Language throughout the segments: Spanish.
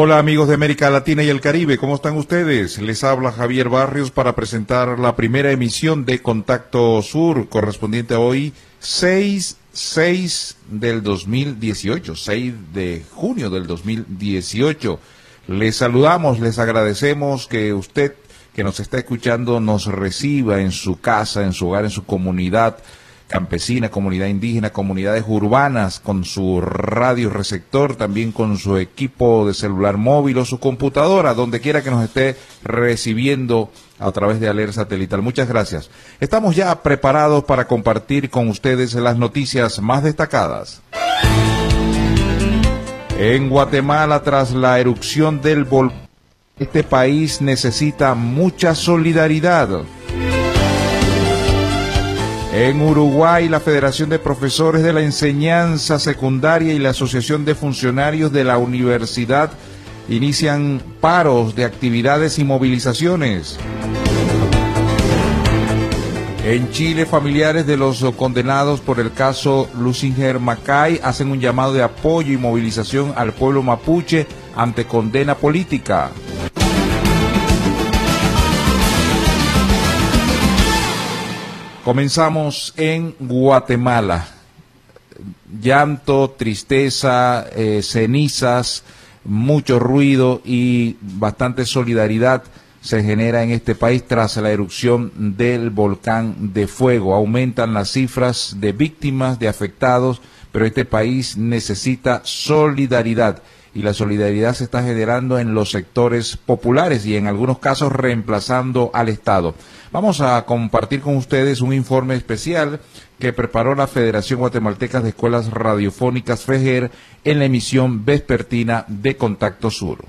Hola amigos de América Latina y el Caribe, ¿cómo están ustedes? Les habla Javier Barrios para presentar la primera emisión de Contacto Sur, correspondiente a hoy 6, 6 del 2018, 6 de junio del 2018. Les saludamos, les agradecemos que usted que nos está escuchando nos reciba en su casa, en su hogar, en su comunidad campesina, comunidad indígena, comunidades urbanas, con su radio receptor, también con su equipo de celular móvil o su computadora, donde quiera que nos esté recibiendo a través de Aler Satelital. Muchas gracias. Estamos ya preparados para compartir con ustedes las noticias más destacadas. En Guatemala, tras la erupción del volcán, este país necesita mucha solidaridad en Uruguay, la Federación de Profesores de la Enseñanza Secundaria y la Asociación de Funcionarios de la Universidad inician paros de actividades y movilizaciones. En Chile, familiares de los condenados por el caso Lucinger Macay hacen un llamado de apoyo y movilización al pueblo mapuche ante condena política. Comenzamos en Guatemala. Llanto, tristeza, eh, cenizas, mucho ruido y bastante solidaridad se genera en este país tras la erupción del volcán de fuego. Aumentan las cifras de víctimas, de afectados, pero este país necesita solidaridad y la solidaridad se está generando en los sectores populares y en algunos casos reemplazando al Estado. Vamos a compartir con ustedes un informe especial que preparó la Federación Guatemalteca de Escuelas Radiofónicas FEGER en la emisión vespertina de Contacto Sur.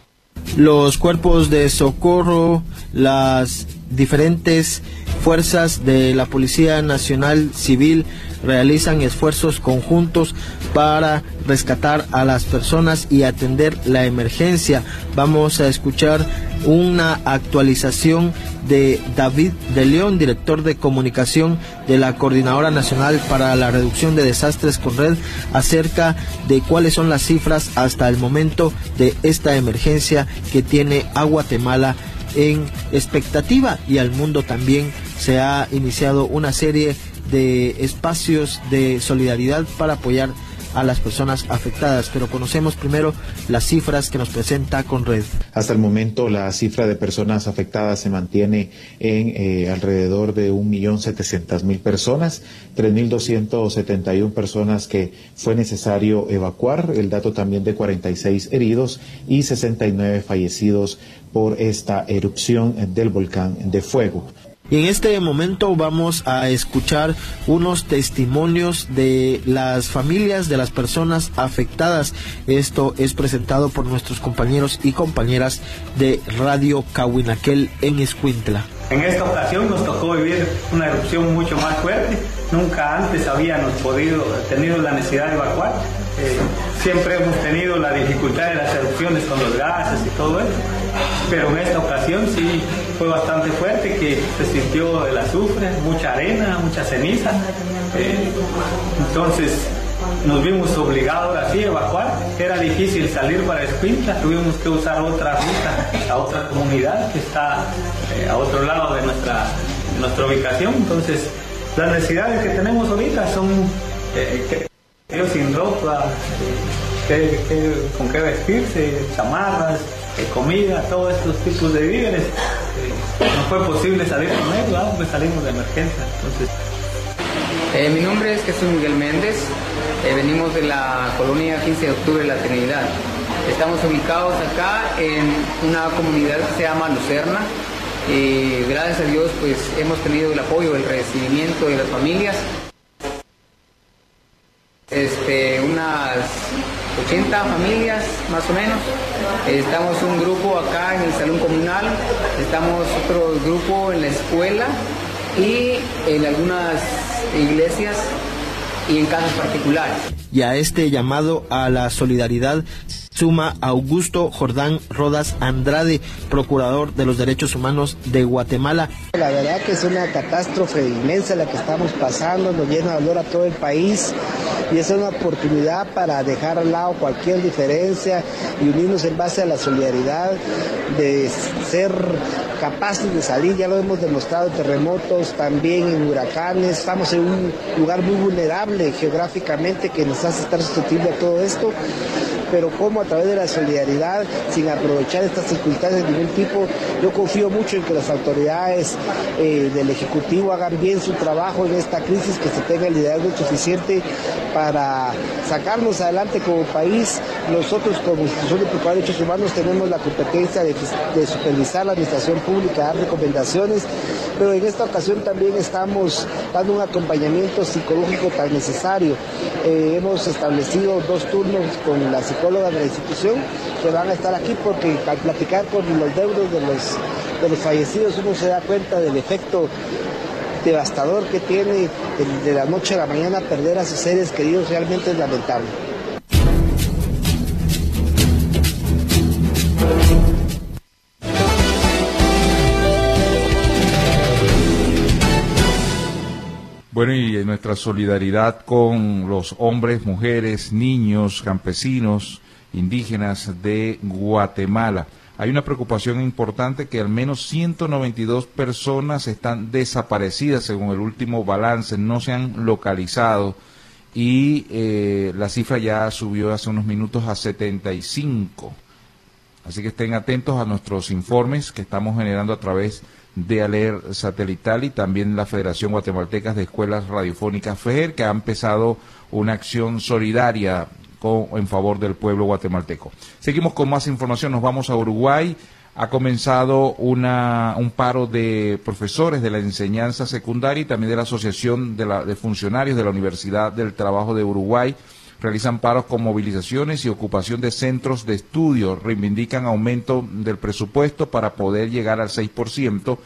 Los cuerpos de socorro, las diferentes fuerzas de la Policía Nacional Civil realizan esfuerzos conjuntos para rescatar a las personas y atender la emergencia. Vamos a escuchar una actualización de David de León, director de comunicación de la Coordinadora Nacional para la Reducción de Desastres con Red, acerca de cuáles son las cifras hasta el momento de esta emergencia que tiene a Guatemala en expectativa. Y al mundo también se ha iniciado una serie de espacios de solidaridad para apoyar a las personas afectadas, pero conocemos primero las cifras que nos presenta Conred. Hasta el momento la cifra de personas afectadas se mantiene en eh, alrededor de 1.700.000 personas, 3.271 personas que fue necesario evacuar, el dato también de 46 heridos y 69 fallecidos por esta erupción del volcán de fuego. Y en este momento vamos a escuchar unos testimonios de las familias de las personas afectadas. Esto es presentado por nuestros compañeros y compañeras de Radio Cahuinaquel en Escuintla. En esta ocasión nos tocó vivir una erupción mucho más fuerte. Nunca antes habíamos podido, tenido la necesidad de evacuar. Eh, siempre hemos tenido la dificultad de las erupciones con los gases y todo eso. Pero en esta ocasión sí fue bastante fuerte, que se sintió el azufre, mucha arena, mucha ceniza. Eh, entonces nos vimos obligados así a evacuar. Era difícil salir para Escuintla, tuvimos que usar otra ruta a otra comunidad que está eh, a otro lado de nuestra, nuestra ubicación. Entonces, las necesidades que tenemos ahorita son eh, sin ropa, eh, con qué vestirse, chamarras, comida, todos estos tipos de víveres. No fue posible salir con ellos, pues salimos de emergencia. Entonces, mi nombre es Jesús Miguel Méndez, eh, venimos de la colonia 15 de octubre de la Trinidad. Estamos ubicados acá en una comunidad que se llama Lucerna. y gracias a Dios pues hemos tenido el apoyo, el recibimiento de las familias. Este, unas 80 familias más o menos. Estamos un grupo acá en el salón comunal, estamos otro grupo en la escuela y en algunas iglesias y en casas particulares. Y a este llamado a la solidaridad suma Augusto Jordán Rodas Andrade, procurador de los derechos humanos de Guatemala. La verdad que es una catástrofe inmensa la que estamos pasando, nos llena de dolor a todo el país y es una oportunidad para dejar al lado cualquier diferencia y unirnos en base a la solidaridad, de ser capaces de salir, ya lo hemos demostrado en terremotos, también en huracanes, estamos en un lugar muy vulnerable geográficamente que nos hace estar susceptibles a todo esto pero como a través de la solidaridad, sin aprovechar estas circunstancias de ningún tipo, yo confío mucho en que las autoridades eh, del Ejecutivo hagan bien su trabajo en esta crisis, que se tenga el liderazgo suficiente para sacarnos adelante como país. Nosotros como institución de procurar derechos humanos tenemos la competencia de, supervisar la administración pública, dar recomendaciones, pero en esta ocasión también estamos dando un acompañamiento psicológico tan necesario. Eh, hemos establecido dos turnos con la psicóloga de la institución que van a estar aquí porque al platicar con los deudos de los, de los fallecidos uno se da cuenta del efecto devastador que tiene de la noche a la mañana perder a sus seres queridos realmente es lamentable. Bueno, y nuestra solidaridad con los hombres, mujeres, niños, campesinos, indígenas de Guatemala. Hay una preocupación importante que al menos 192 personas están desaparecidas según el último balance, no se han localizado y eh, la cifra ya subió hace unos minutos a 75. Así que estén atentos a nuestros informes que estamos generando a través de Aler Satelital y también la Federación Guatemalteca de Escuelas Radiofónicas FEGER, que ha empezado una acción solidaria con, en favor del pueblo guatemalteco. Seguimos con más información, nos vamos a Uruguay. Ha comenzado una, un paro de profesores de la enseñanza secundaria y también de la Asociación de, la, de Funcionarios de la Universidad del Trabajo de Uruguay realizan paros con movilizaciones y ocupación de centros de estudio, reivindican aumento del presupuesto para poder llegar al 6%.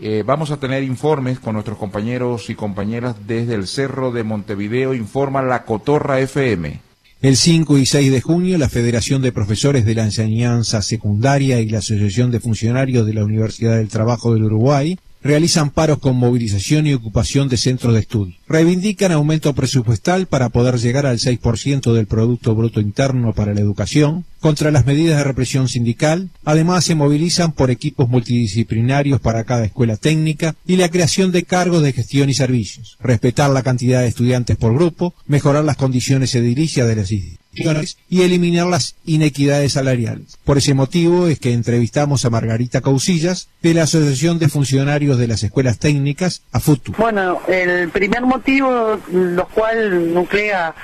Eh, vamos a tener informes con nuestros compañeros y compañeras desde el Cerro de Montevideo, informa la Cotorra FM. El 5 y 6 de junio, la Federación de Profesores de la Enseñanza Secundaria y la Asociación de Funcionarios de la Universidad del Trabajo del Uruguay realizan paros con movilización y ocupación de centros de estudio. Reivindican aumento presupuestal para poder llegar al 6% del Producto Bruto Interno para la educación, contra las medidas de represión sindical, además se movilizan por equipos multidisciplinarios para cada escuela técnica y la creación de cargos de gestión y servicios, respetar la cantidad de estudiantes por grupo, mejorar las condiciones edilicias de las y eliminar las inequidades salariales. Por ese motivo es que entrevistamos a Margarita Causillas de la Asociación de Funcionarios de las Escuelas Técnicas, AFUTU. Bueno, el primer motivo, lo cual nuclea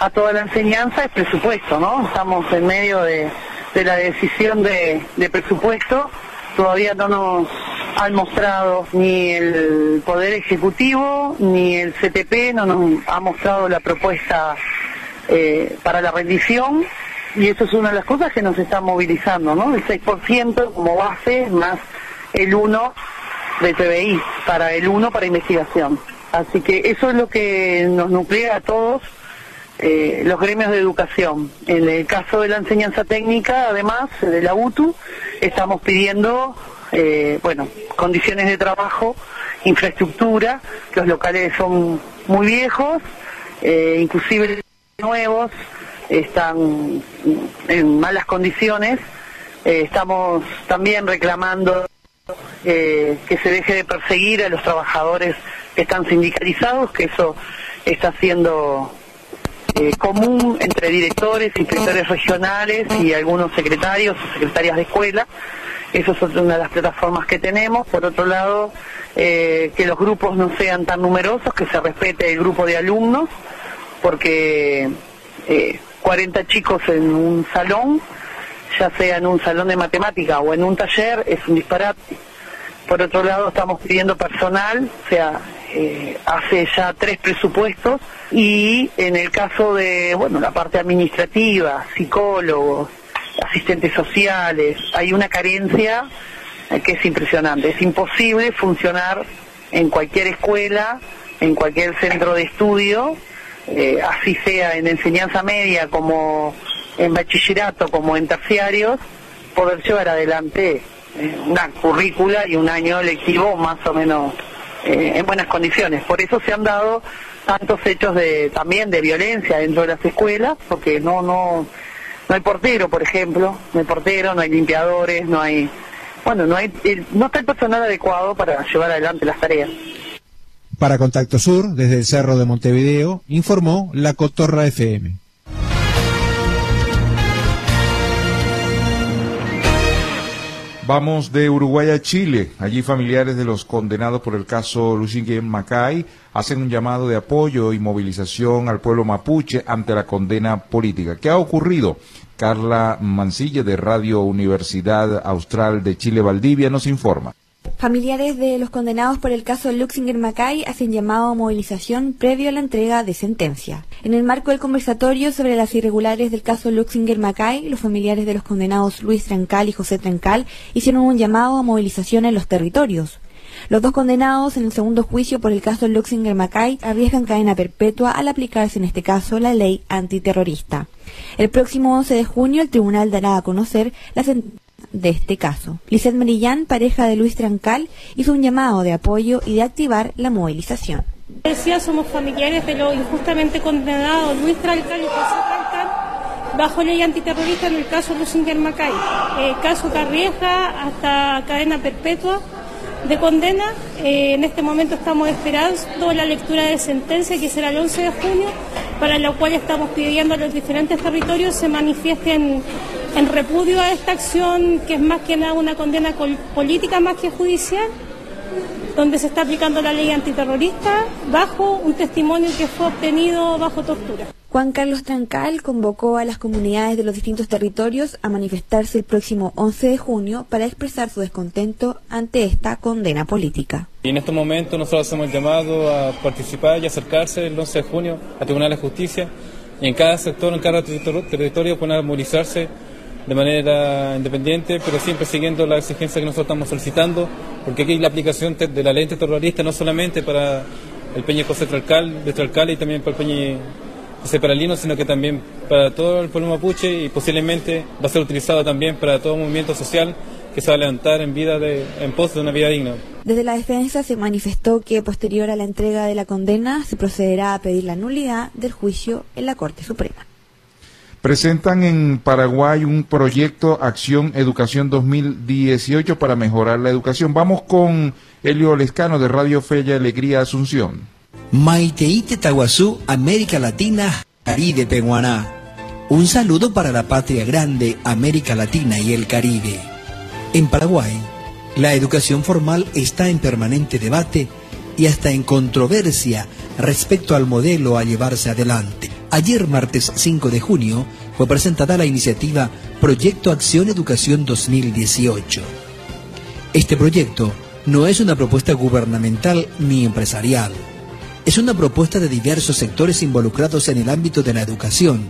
a toda la enseñanza es presupuesto, ¿no? Estamos en medio de, la decisión de, presupuesto, todavía no nos han mostrado ni el Poder Ejecutivo ni el CTP, no nos ha mostrado la propuesta eh, para la rendición y eso es una de las cosas que nos está movilizando, ¿no? El 6% como base más el 1 del PBI, para el 1 para investigación. Así que eso es lo que nos nuclea a todos eh, los gremios de educación. En el caso de la enseñanza técnica, además de la UTU, estamos pidiendo, eh, bueno, condiciones de trabajo, infraestructura, los locales son muy viejos, inclusive nuevos están en malas condiciones. estamos también reclamando que se deje de perseguir a los trabajadores que están sindicalizados, que eso está siendo eh, común entre directores, inspectores regionales y algunos secretarios o secretarias de escuela. Eso es una de las plataformas que tenemos. Por otro lado, eh, que los grupos no sean tan numerosos, que se respete el grupo de alumnos, porque 40 eh, chicos en un salón, ya sea en un salón de matemática o en un taller, es un disparate. Por otro lado, estamos pidiendo personal, o sea, eh, hace ya tres presupuestos y en el caso de, bueno, la parte administrativa, psicólogos, asistentes sociales, hay una carencia eh, que es impresionante. Es imposible funcionar en cualquier escuela, en cualquier centro de estudio, eh, así sea en enseñanza media como en bachillerato como en terciarios, poder llevar adelante eh, una currícula y un año lectivo más o menos eh, en buenas condiciones. Por eso se han dado tantos hechos de también de violencia dentro de las escuelas, porque no no no hay portero, por ejemplo, no hay portero, no hay limpiadores, no hay bueno, no hay no está el personal adecuado para llevar adelante las tareas. Para Contacto Sur, desde el Cerro de Montevideo, informó la Cotorra FM. Vamos de Uruguay a Chile. Allí familiares de los condenados por el caso Lucingue Macay hacen un llamado de apoyo y movilización al pueblo mapuche ante la condena política. ¿Qué ha ocurrido? Carla Mancilla de Radio Universidad Austral de Chile Valdivia nos informa. Familiares de los condenados por el caso Luxinger Macay hacen llamado a movilización previo a la entrega de sentencia. En el marco del conversatorio sobre las irregulares del caso Luxinger Macay, los familiares de los condenados Luis Trancal y José Trancal hicieron un llamado a movilización en los territorios. Los dos condenados en el segundo juicio por el caso Luxinger Macay arriesgan cadena perpetua al aplicarse en este caso la ley antiterrorista. El próximo 11 de junio el tribunal dará a conocer la sentencia de este caso. Lizeth Merillán, pareja de Luis Trancal, hizo un llamado de apoyo y de activar la movilización. Decía, somos familiares de los injustamente condenados Luis Trancal y José Trancal bajo ley antiterrorista en el caso Lusinger Macay, eh, caso que arriesga hasta cadena perpetua de condena. Eh, en este momento estamos esperando la lectura de sentencia que será el 11 de junio, para la cual estamos pidiendo a los diferentes territorios se manifiesten en repudio a esta acción que es más que nada una condena política más que judicial, donde se está aplicando la ley antiterrorista bajo un testimonio que fue obtenido bajo tortura. Juan Carlos Trancal convocó a las comunidades de los distintos territorios a manifestarse el próximo 11 de junio para expresar su descontento ante esta condena política. Y en estos momentos nosotros hacemos el llamado a participar y acercarse el 11 de junio a Tribunal de Justicia y en cada sector, en cada territorio pueden movilizarse de manera independiente, pero siempre siguiendo la exigencia que nosotros estamos solicitando, porque aquí la aplicación de la ley terrorista no solamente para el Peña José Tralcal, de Tralcal y también para el Peña José Paralino, sino que también para todo el pueblo mapuche y posiblemente va a ser utilizado también para todo movimiento social que se va a levantar en vida de, en pos de una vida digna. Desde la defensa se manifestó que posterior a la entrega de la condena se procederá a pedir la nulidad del juicio en la Corte Suprema. Presentan en Paraguay un proyecto Acción Educación 2018 para mejorar la educación. Vamos con Elio Lescano de Radio Fe Alegría Asunción. Maiteite Taguazú, América Latina, Caribe Peguaná. Un saludo para la patria grande, América Latina y el Caribe. En Paraguay, la educación formal está en permanente debate y hasta en controversia respecto al modelo a llevarse adelante. Ayer, martes 5 de junio, fue presentada la iniciativa Proyecto Acción Educación 2018. Este proyecto no es una propuesta gubernamental ni empresarial. Es una propuesta de diversos sectores involucrados en el ámbito de la educación,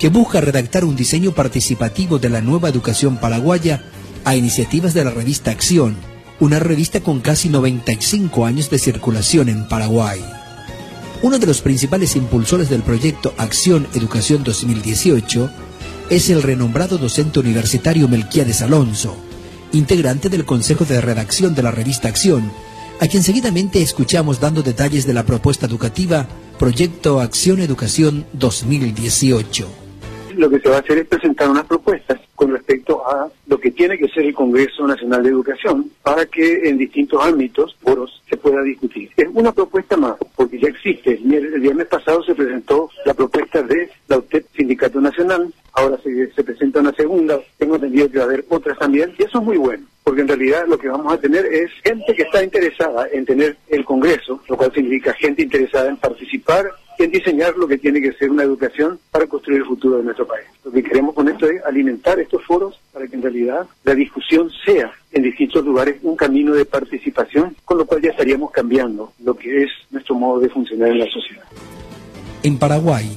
que busca redactar un diseño participativo de la nueva educación paraguaya a iniciativas de la revista Acción, una revista con casi 95 años de circulación en Paraguay. Uno de los principales impulsores del proyecto Acción Educación 2018 es el renombrado docente universitario Melquiades Alonso, integrante del Consejo de Redacción de la revista Acción, a quien seguidamente escuchamos dando detalles de la propuesta educativa Proyecto Acción Educación 2018 lo que se va a hacer es presentar unas propuestas con respecto a lo que tiene que ser el Congreso Nacional de Educación para que en distintos ámbitos, foros, se pueda discutir. Es una propuesta más, porque ya existe. El viernes pasado se presentó la propuesta de la UTEP Sindicato Nacional, ahora se, se presenta una segunda, tengo entendido que va a haber otras también, y eso es muy bueno porque en realidad lo que vamos a tener es gente que está interesada en tener el Congreso, lo cual significa gente interesada en participar en diseñar lo que tiene que ser una educación para construir el futuro de nuestro país. Lo que queremos con esto es alimentar estos foros para que en realidad la discusión sea en distintos lugares un camino de participación, con lo cual ya estaríamos cambiando lo que es nuestro modo de funcionar en la sociedad. En Paraguay,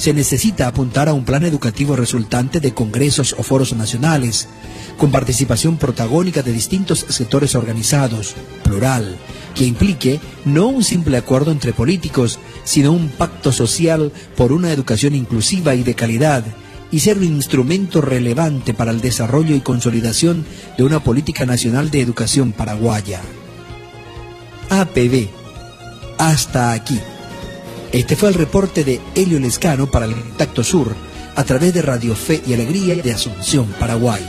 se necesita apuntar a un plan educativo resultante de congresos o foros nacionales, con participación protagónica de distintos sectores organizados, plural, que implique no un simple acuerdo entre políticos, sino un pacto social por una educación inclusiva y de calidad y ser un instrumento relevante para el desarrollo y consolidación de una política nacional de educación paraguaya. APB. Hasta aquí. Este fue el reporte de Helio Lescano para el Contacto Sur a través de Radio Fe y Alegría de Asunción, Paraguay.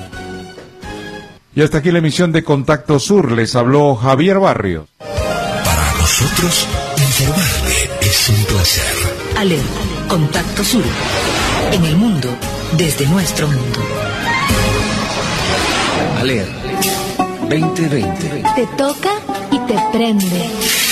Y hasta aquí la emisión de Contacto Sur. Les habló Javier Barrios. Para nosotros, informarle es un placer. ALER, Contacto Sur. En el mundo, desde nuestro mundo. ALER 2020. Te toca y te prende.